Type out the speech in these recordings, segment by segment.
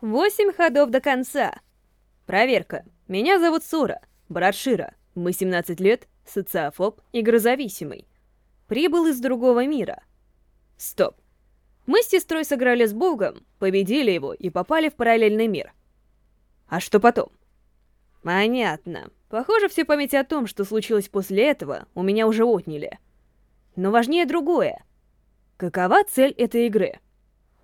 Восемь ходов до конца. Проверка. Меня зовут Сура, брат Шира. Мы 17 лет, социофоб, игрозависимый. Прибыл из другого мира. Стоп. Мы с сестрой сыграли с Богом, победили его и попали в параллельный мир. А что потом? Понятно. Похоже, все памяти о том, что случилось после этого, у меня уже отняли. Но важнее другое. Какова цель этой игры?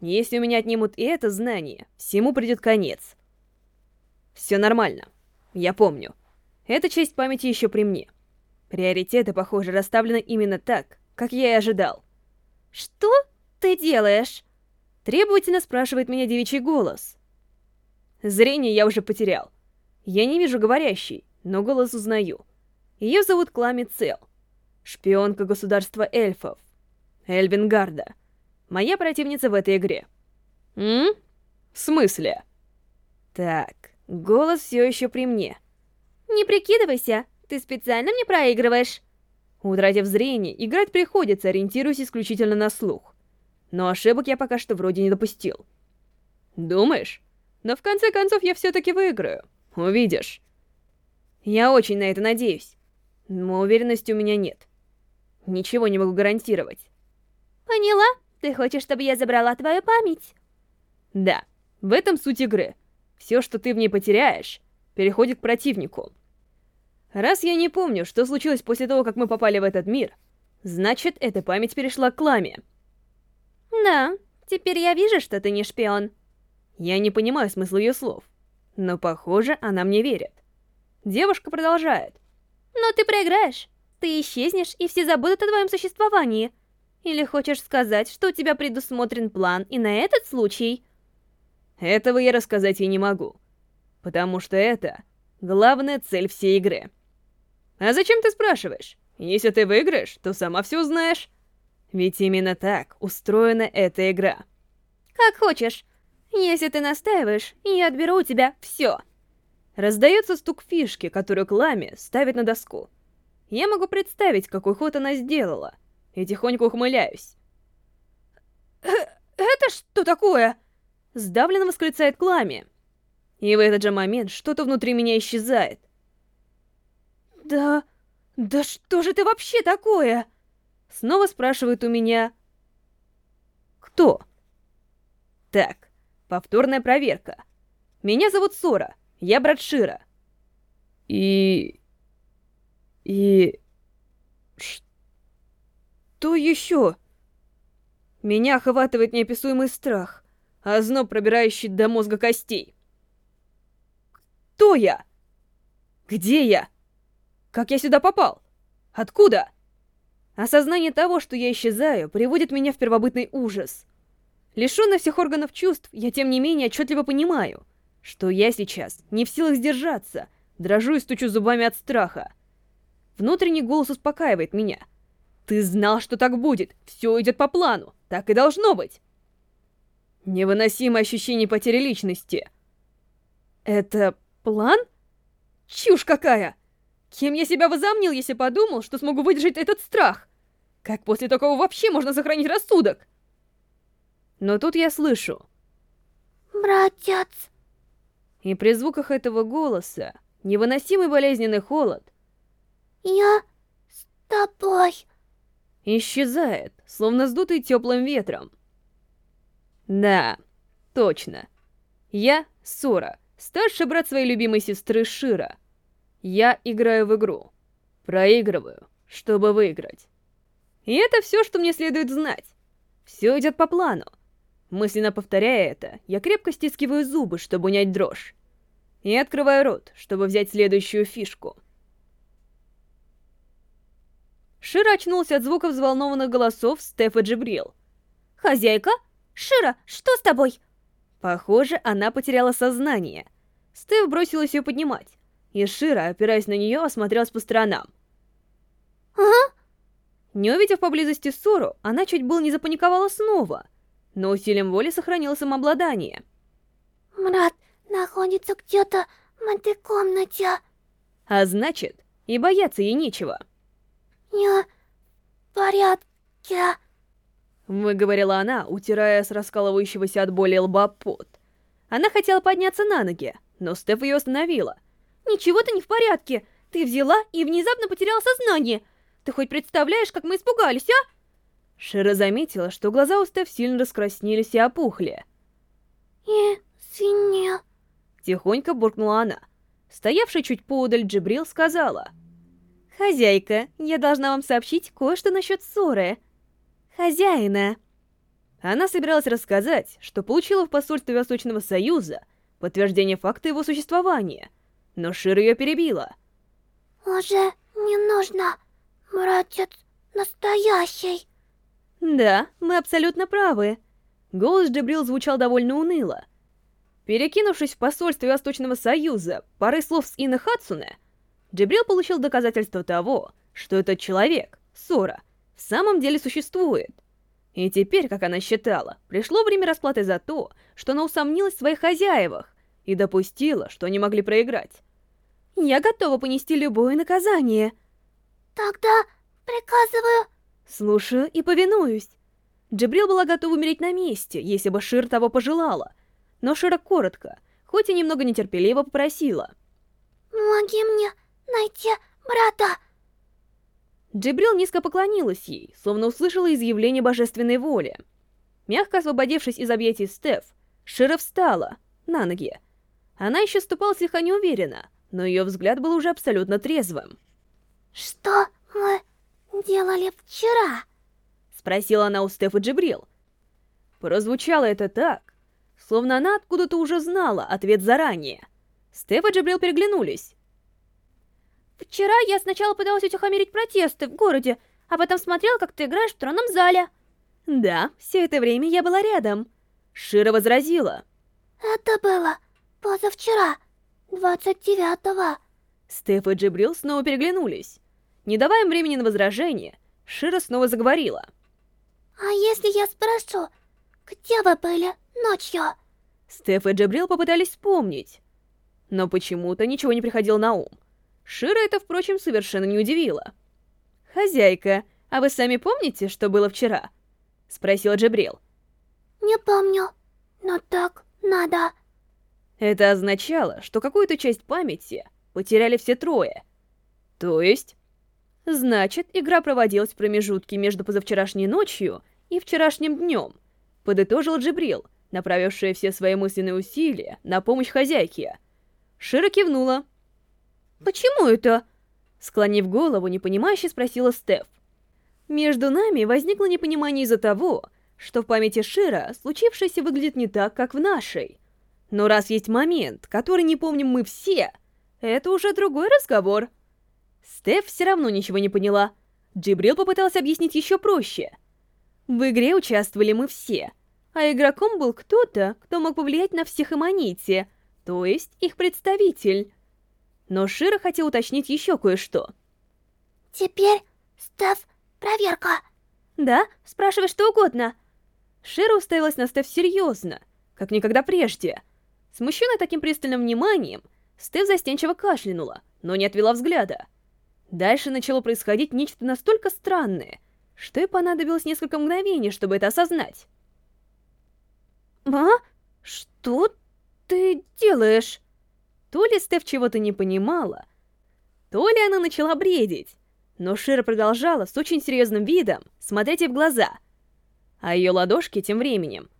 Если у меня отнимут и это знание, всему придет конец. Все нормально. Я помню. Эта часть памяти еще при мне. Приоритеты, похоже, расставлены именно так, как я и ожидал. «Что ты делаешь?» Требовательно спрашивает меня девичий голос. Зрение я уже потерял. Я не вижу говорящей, но голос узнаю. Ее зовут Клами Цел. Шпионка государства эльфов. Эльвингарда. Моя противница в этой игре. М? В смысле? Так, голос все еще при мне. Не прикидывайся, ты специально мне проигрываешь. Утратив зрение, играть приходится, ориентируясь исключительно на слух. Но ошибок я пока что вроде не допустил. Думаешь? Но в конце концов я все-таки выиграю. Увидишь. Я очень на это надеюсь. Но уверенности у меня нет. Ничего не могу гарантировать. Поняла? Ты хочешь, чтобы я забрала твою память? Да, в этом суть игры. Все, что ты в ней потеряешь, переходит к противнику. Раз я не помню, что случилось после того, как мы попали в этот мир, значит, эта память перешла к Ламе. Да, теперь я вижу, что ты не шпион. Я не понимаю смысла ее слов, но, похоже, она мне верит. Девушка продолжает. Но ты проиграешь. Ты исчезнешь, и все забудут о твоем существовании. Или хочешь сказать, что у тебя предусмотрен план и на этот случай? Этого я рассказать ей не могу. Потому что это главная цель всей игры. А зачем ты спрашиваешь? Если ты выиграешь, то сама все узнаешь. Ведь именно так устроена эта игра. Как хочешь. Если ты настаиваешь, я отберу у тебя все. Раздается стук фишки, которую Клами ставит на доску. Я могу представить, какой ход она сделала — и тихонько ухмыляюсь. «Э, «Это что такое?» Сдавленно восклицает Клами. И в этот же момент что-то внутри меня исчезает. «Да... да что же ты вообще такое?» Снова спрашивает у меня... «Кто?» Так, повторная проверка. Меня зовут Сора, я брат Шира. И... и... Что еще? Меня охватывает неописуемый страх, а зноб, пробирающий до мозга костей. Кто я? Где я? Как я сюда попал? Откуда? Осознание того, что я исчезаю, приводит меня в первобытный ужас. Лишённый всех органов чувств, я тем не менее отчетливо понимаю, что я сейчас не в силах сдержаться, дрожу и стучу зубами от страха. Внутренний голос успокаивает меня — ты знал, что так будет. Все идет по плану. Так и должно быть. Невыносимое ощущение потери личности. Это план? Чушь какая! Кем я себя возомнил, если подумал, что смогу выдержать этот страх? Как после такого вообще можно сохранить рассудок? Но тут я слышу. Братец. И при звуках этого голоса невыносимый болезненный холод. Я с тобой исчезает, словно сдутый теплым ветром. Да, точно. Я Сора, старший брат своей любимой сестры Шира. Я играю в игру. Проигрываю, чтобы выиграть. И это все, что мне следует знать. Все идет по плану. Мысленно повторяя это, я крепко стискиваю зубы, чтобы унять дрожь. И открываю рот, чтобы взять следующую фишку — Шира очнулся от звуков взволнованных голосов Стефа Джибрил. «Хозяйка? Шира, что с тобой?» Похоже, она потеряла сознание. Стеф бросилась ее поднимать, и Шира, опираясь на нее, осмотрелась по сторонам. «Ага?» Не увидев поблизости ссору, она чуть было не запаниковала снова, но усилием воли сохранила самообладание. «Брат находится где-то в этой комнате». А значит, и бояться ей нечего. «Я в порядке», — выговорила она, утирая с раскалывающегося от боли лба пот. Она хотела подняться на ноги, но Стеф ее остановила. «Ничего-то не в порядке. Ты взяла и внезапно потеряла сознание. Ты хоть представляешь, как мы испугались, а?» Шира заметила, что глаза у Стеф сильно раскраснелись и опухли. «Извини», — тихонько буркнула она. Стоявшая чуть поодаль Джибрил сказала. «Хозяйка, я должна вам сообщить кое-что насчет ссоры. Хозяина». Она собиралась рассказать, что получила в посольстве Восточного Союза подтверждение факта его существования, но Шир ее перебила. «Уже не нужно, братец настоящий». Да, мы абсолютно правы. Голос Джибрил звучал довольно уныло. Перекинувшись в посольстве Восточного Союза парой слов с Инна Хадсуне, Джибрил получил доказательство того, что этот человек, Сора, в самом деле существует. И теперь, как она считала, пришло время расплаты за то, что она усомнилась в своих хозяевах и допустила, что они могли проиграть. «Я готова понести любое наказание». «Тогда приказываю...» «Слушаю и повинуюсь». Джибрил была готова умереть на месте, если бы Шир того пожелала, но Шира коротко, хоть и немного нетерпеливо попросила. «Помоги мне найти брата!» Джибрил низко поклонилась ей, словно услышала изъявление божественной воли. Мягко освободившись из объятий Стеф, Шира встала, на ноги. Она еще ступала слегка неуверенно, но ее взгляд был уже абсолютно трезвым. «Что мы делали вчера?» Спросила она у Стеф и Джибрил. Прозвучало это так, словно она откуда-то уже знала ответ заранее. Стеф и Джибрил переглянулись. Вчера я сначала пыталась утихомирить протесты в городе, а потом смотрела, как ты играешь в тронном зале. Да, все это время я была рядом. Шира возразила. Это было позавчера, 29-го. Стеф и Джибрил снова переглянулись. Не давая им времени на возражение, Шира снова заговорила. А если я спрошу, где вы были ночью? Стеф и Джибрил попытались вспомнить, но почему-то ничего не приходило на ум. Шира это, впрочем, совершенно не удивило. «Хозяйка, а вы сами помните, что было вчера?» — спросила Джабрил. «Не помню, но так надо». Это означало, что какую-то часть памяти потеряли все трое. То есть... Значит, игра проводилась в промежутке между позавчерашней ночью и вчерашним днем, подытожил Джибрил, направившая все свои мысленные усилия на помощь хозяйке. Шира кивнула, «Почему это?» Склонив голову, непонимающе спросила Стеф. Между нами возникло непонимание из-за того, что в памяти Шира случившееся выглядит не так, как в нашей. Но раз есть момент, который не помним мы все, это уже другой разговор. Стеф все равно ничего не поняла. Джибрил попытался объяснить еще проще. В игре участвовали мы все, а игроком был кто-то, кто мог повлиять на всех Эмманити, то есть их представитель. Но Шира хотел уточнить еще кое-что. «Теперь, Стеф, проверка!» «Да? Спрашивай что угодно!» Шира уставилась на Стеф серьезно, как никогда прежде. Смущенная таким пристальным вниманием, Стеф застенчиво кашлянула, но не отвела взгляда. Дальше начало происходить нечто настолько странное, что ей понадобилось несколько мгновений, чтобы это осознать. «А? Что ты делаешь?» То ли Стеф чего-то не понимала, то ли она начала бредить. Но Шира продолжала с очень серьезным видом смотреть ей в глаза. А ее ладошки тем временем...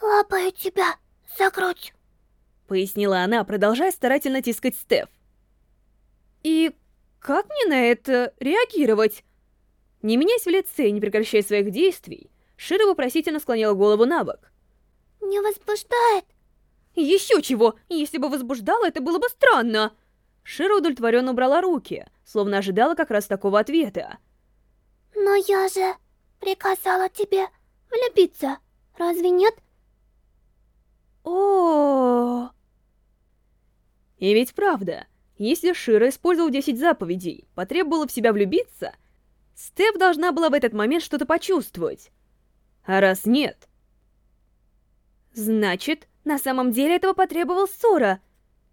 «Лапаю тебя за грудь», — пояснила она, продолжая старательно тискать Стеф. «И как мне на это реагировать?» Не меняясь в лице и не прекращая своих действий, Шира вопросительно склонила голову на бок. «Не возбуждает?» Еще чего! Если бы возбуждало, это было бы странно!» Шира удовлетворенно убрала руки, словно ожидала как раз такого ответа. «Но я же приказала тебе влюбиться, разве нет?» о, -о, -о. И ведь правда, если Шира использовал 10 заповедей, потребовала в себя влюбиться, Стеф должна была в этот момент что-то почувствовать. А раз нет... Значит, на самом деле этого потребовал Сора,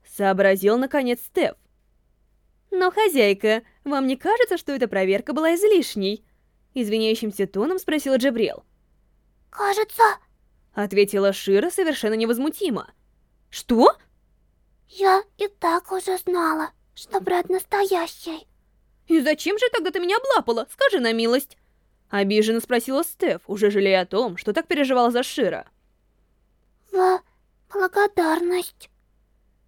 сообразил наконец Стеф. Но, хозяйка, вам не кажется, что эта проверка была излишней? Извиняющимся тоном спросила Джабрил. Кажется, ответила Шира совершенно невозмутимо. Что? Я и так уже знала, что брат настоящий. И зачем же тогда ты меня облапала? Скажи на милость. Обиженно спросила Стеф, уже жалея о том, что так переживала за Шира. В благодарность.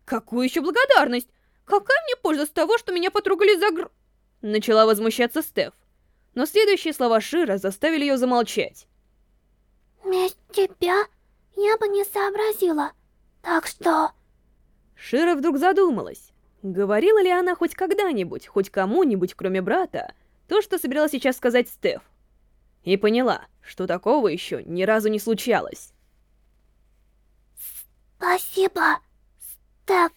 Какую еще благодарность? Какая мне польза с того, что меня потрогали за гр... Начала возмущаться Стеф. Но следующие слова Шира заставили ее замолчать. Без тебя я бы не сообразила. Так что... Шира вдруг задумалась. Говорила ли она хоть когда-нибудь, хоть кому-нибудь, кроме брата, то, что собиралась сейчас сказать Стеф? И поняла, что такого еще ни разу не случалось. Спасибо, Стеф.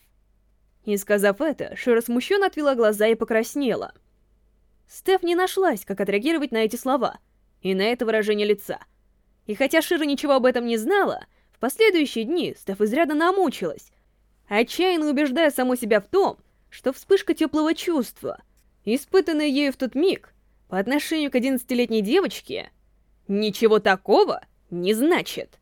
И сказав это, Шира смущенно отвела глаза и покраснела. Стеф не нашлась, как отреагировать на эти слова и на это выражение лица. И хотя Шира ничего об этом не знала, в последующие дни Стеф изрядно намучилась, отчаянно убеждая саму себя в том, что вспышка теплого чувства, испытанная ею в тот миг, по отношению к одиннадцатилетней девочке, ничего такого не значит.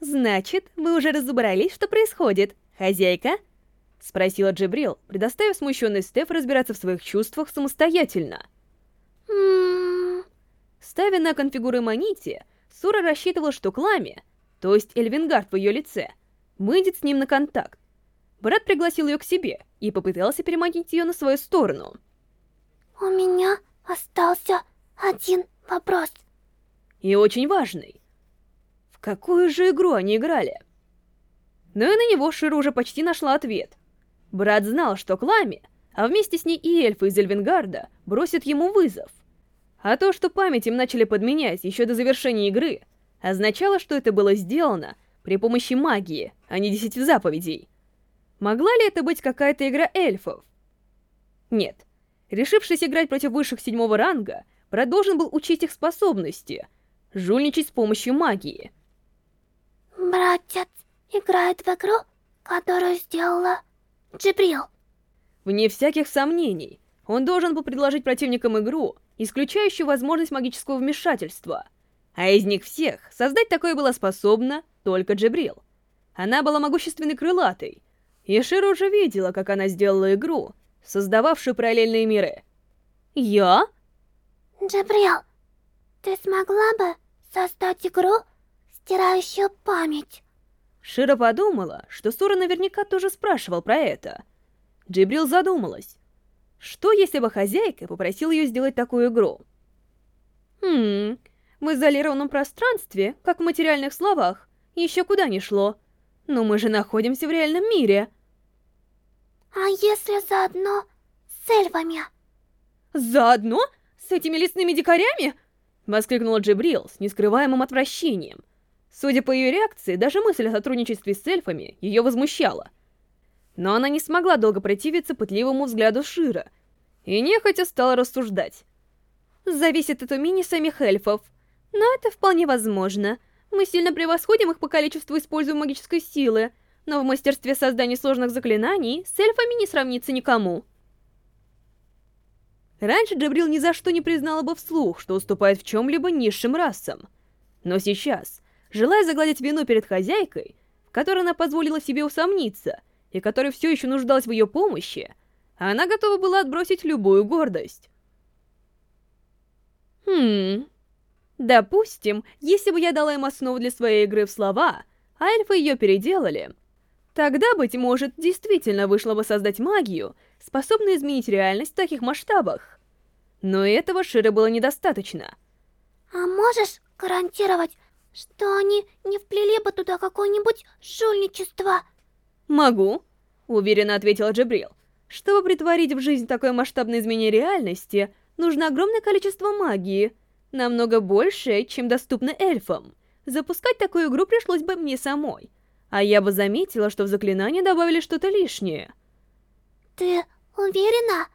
«Значит, вы уже разобрались, что происходит, хозяйка?» — спросила Джибрил, предоставив смущенный Стеф разбираться в своих чувствах самостоятельно. Ммм... Ставя на конфигуры Манити, Сура рассчитывала, что Клами, то есть Эльвингард в ее лице, выйдет с ним на контакт. Брат пригласил ее к себе и попытался переманить ее на свою сторону. У меня остался один вопрос. И очень важный. Какую же игру они играли? Но и на него Шира уже почти нашла ответ. Брат знал, что Клами, а вместе с ней и эльфы из Эльвингарда, бросят ему вызов. А то, что память им начали подменять еще до завершения игры, означало, что это было сделано при помощи магии, а не десяти заповедей. Могла ли это быть какая-то игра эльфов? Нет. Решившись играть против высших седьмого ранга, брат должен был учить их способности, жульничать с помощью магии. Братец играет в игру, которую сделала Джибрил. Вне всяких сомнений, он должен был предложить противникам игру, исключающую возможность магического вмешательства. А из них всех создать такое была способна только Джибрил. Она была могущественной крылатой, и Шира уже видела, как она сделала игру, создававшую параллельные миры. «Я?» Джабрил, ты смогла бы создать игру, стирающую память? Шира подумала, что Сура наверняка тоже спрашивал про это. Джибрил задумалась. Что, если бы хозяйка попросила ее сделать такую игру? Хм, в изолированном пространстве, как в материальных словах, еще куда ни шло. Но мы же находимся в реальном мире. А если заодно с эльфами? Заодно? С этими лесными дикарями? Воскликнула Джибрил с нескрываемым отвращением. Судя по ее реакции, даже мысль о сотрудничестве с эльфами ее возмущала. Но она не смогла долго противиться пытливому взгляду Шира, и нехотя стала рассуждать. Зависит от умений самих эльфов, но это вполне возможно. Мы сильно превосходим их по количеству используемой магической силы, но в мастерстве создания сложных заклинаний с эльфами не сравнится никому. Раньше Джабрил ни за что не признала бы вслух, что уступает в чем-либо низшим расам. Но сейчас, желая загладить вину перед хозяйкой, в которой она позволила себе усомниться, и которая все еще нуждалась в ее помощи, она готова была отбросить любую гордость. Хм... Допустим, если бы я дала им основу для своей игры в слова, а эльфы ее переделали, тогда, быть может, действительно вышло бы создать магию, способную изменить реальность в таких масштабах. Но этого Шире было недостаточно. А можешь гарантировать, что они не вплели бы туда какое-нибудь жульничество? «Могу», — уверенно ответила Джабрил. «Чтобы притворить в жизнь такое масштабное изменение реальности, нужно огромное количество магии, намного больше, чем доступно эльфам. Запускать такую игру пришлось бы мне самой, а я бы заметила, что в заклинание добавили что-то лишнее». Ты уверена?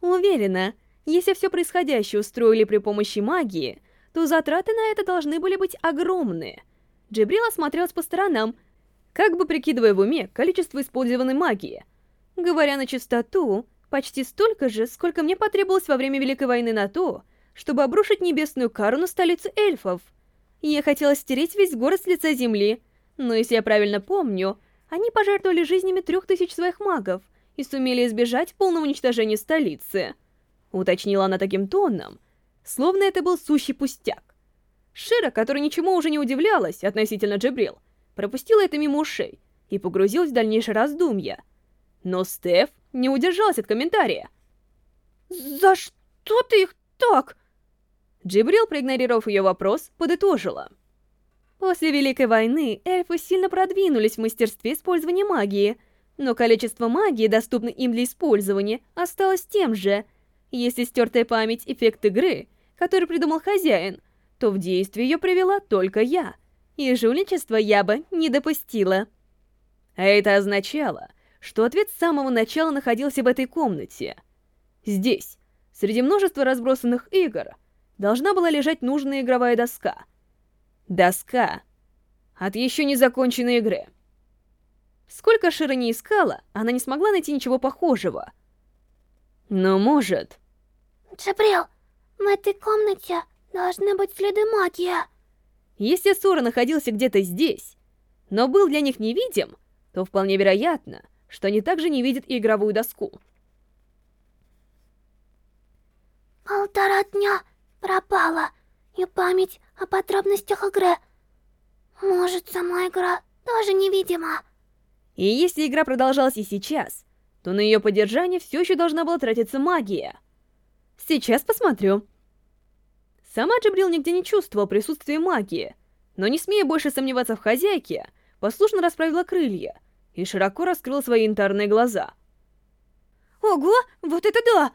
Уверена, если все происходящее устроили при помощи магии, то затраты на это должны были быть огромные. Джибрил осмотрелась по сторонам, как бы прикидывая в уме количество использованной магии. Говоря на чистоту, почти столько же, сколько мне потребовалось во время Великой войны на то, чтобы обрушить небесную кару на столицу эльфов. Я хотела стереть весь город с лица земли, но если я правильно помню, они пожертвовали жизнями трех тысяч своих магов и сумели избежать полного уничтожения столицы. Уточнила она таким тоном, словно это был сущий пустяк. Шира, которая ничему уже не удивлялась относительно Джебрил, пропустила это мимо ушей и погрузилась в дальнейшее раздумья. Но Стеф не удержалась от комментария. «За что ты их так?» Джибрил, проигнорировав ее вопрос, подытожила. После Великой войны эльфы сильно продвинулись в мастерстве использования магии, но количество магии, доступной им для использования, осталось тем же. Если стертая память — эффект игры, который придумал хозяин, то в действие ее привела только я, и жульничество я бы не допустила. А это означало, что ответ с самого начала находился в этой комнате. Здесь, среди множества разбросанных игр, должна была лежать нужная игровая доска — Доска от еще не законченной игры. Сколько Шира не искала, она не смогла найти ничего похожего. Но может... Джабрил, в этой комнате должны быть следы магии. Если Сура находился где-то здесь, но был для них невидим, то вполне вероятно, что они также не видят и игровую доску. Полтора дня пропала и память о подробностях игры. Может, сама игра тоже невидима. И если игра продолжалась и сейчас, то на ее поддержание все еще должна была тратиться магия. Сейчас посмотрю. Сама Джабрил нигде не чувствовал присутствия магии, но не смея больше сомневаться в хозяйке, послушно расправила крылья и широко раскрыла свои янтарные глаза. Ого, вот это да!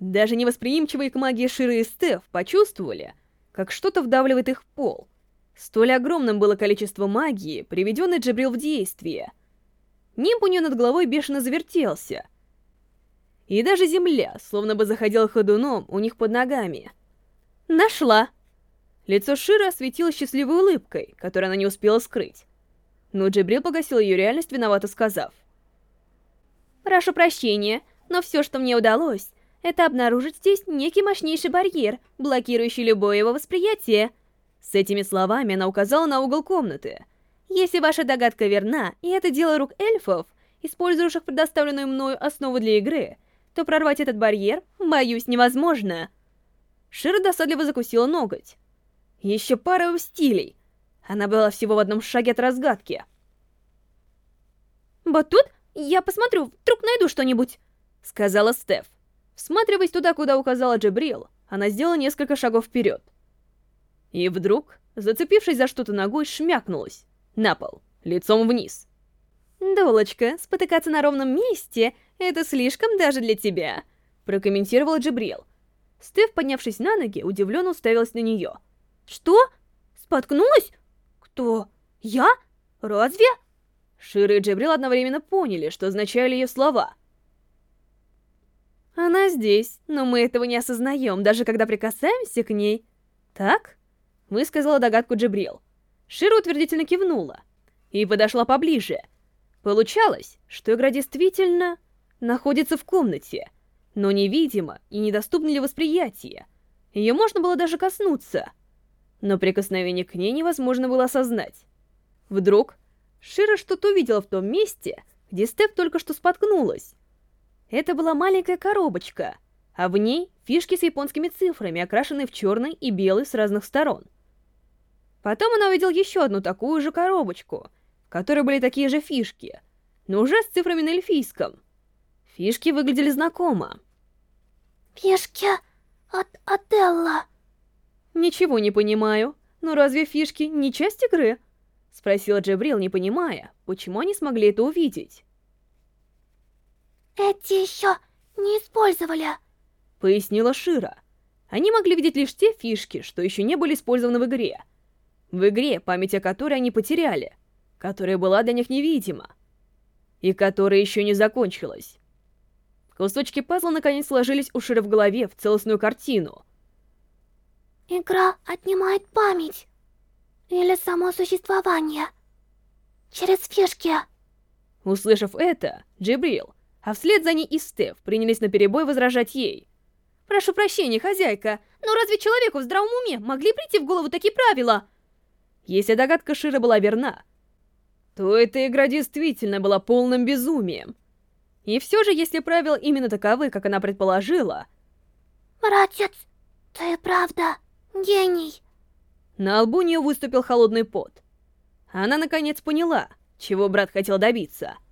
Даже невосприимчивые к магии Ширы и Стеф почувствовали, как что-то вдавливает их в пол. Столь огромным было количество магии, приведенной Джабрил в действие. Нимб у нее над головой бешено завертелся. И даже земля, словно бы заходила ходуном у них под ногами. Нашла! Лицо Шира осветило счастливой улыбкой, которую она не успела скрыть. Но Джабрил погасил ее реальность, виновато сказав. «Прошу прощения, но все, что мне удалось, это обнаружить здесь некий мощнейший барьер, блокирующий любое его восприятие. С этими словами она указала на угол комнаты. Если ваша догадка верна, и это дело рук эльфов, использующих предоставленную мною основу для игры, то прорвать этот барьер, боюсь, невозможно. Шира досадливо закусила ноготь. Еще пара стилей. Она была всего в одном шаге от разгадки. «Вот тут я посмотрю, вдруг найду что-нибудь», — сказала Стеф. Всматриваясь туда, куда указала Джабрил, она сделала несколько шагов вперед. И вдруг, зацепившись за что-то ногой, шмякнулась на пол, лицом вниз. «Дулочка, спотыкаться на ровном месте — это слишком даже для тебя», — прокомментировала Джабрил. Стеф, поднявшись на ноги, удивленно уставилась на нее. «Что? Споткнулась? Кто? Я? Разве?» Шира и Джабрил одновременно поняли, что означали ее слова — она здесь, но мы этого не осознаем, даже когда прикасаемся к ней. Так? Высказала догадку Джибрил. Шира утвердительно кивнула и подошла поближе. Получалось, что игра действительно находится в комнате, но невидима и недоступна для восприятия. Ее можно было даже коснуться, но прикосновение к ней невозможно было осознать. Вдруг Шира что-то увидела в том месте, где Степ только что споткнулась. Это была маленькая коробочка, а в ней фишки с японскими цифрами, окрашенные в черный и белый с разных сторон. Потом она увидела еще одну такую же коробочку, в которой были такие же фишки, но уже с цифрами на эльфийском. Фишки выглядели знакомо. «Фишки от Аделла». «Ничего не понимаю. Но разве фишки не часть игры?» — спросила Джебрил, не понимая, почему они смогли это увидеть. «Эти еще не использовали», — пояснила Шира. Они могли видеть лишь те фишки, что еще не были использованы в игре. В игре, память о которой они потеряли, которая была для них невидима, и которая еще не закончилась. Кусочки пазла наконец сложились у Ширы в голове в целостную картину. «Игра отнимает память. Или само существование. Через фишки». Услышав это, Джибрил а вслед за ней и Стеф принялись наперебой возражать ей. «Прошу прощения, хозяйка, но разве человеку в здравом уме могли прийти в голову такие правила?» Если догадка Шира была верна, то эта игра действительно была полным безумием. И все же, если правила именно таковы, как она предположила... Братец, ты правда гений. На лбу нее выступил холодный пот. Она наконец поняла, чего брат хотел добиться —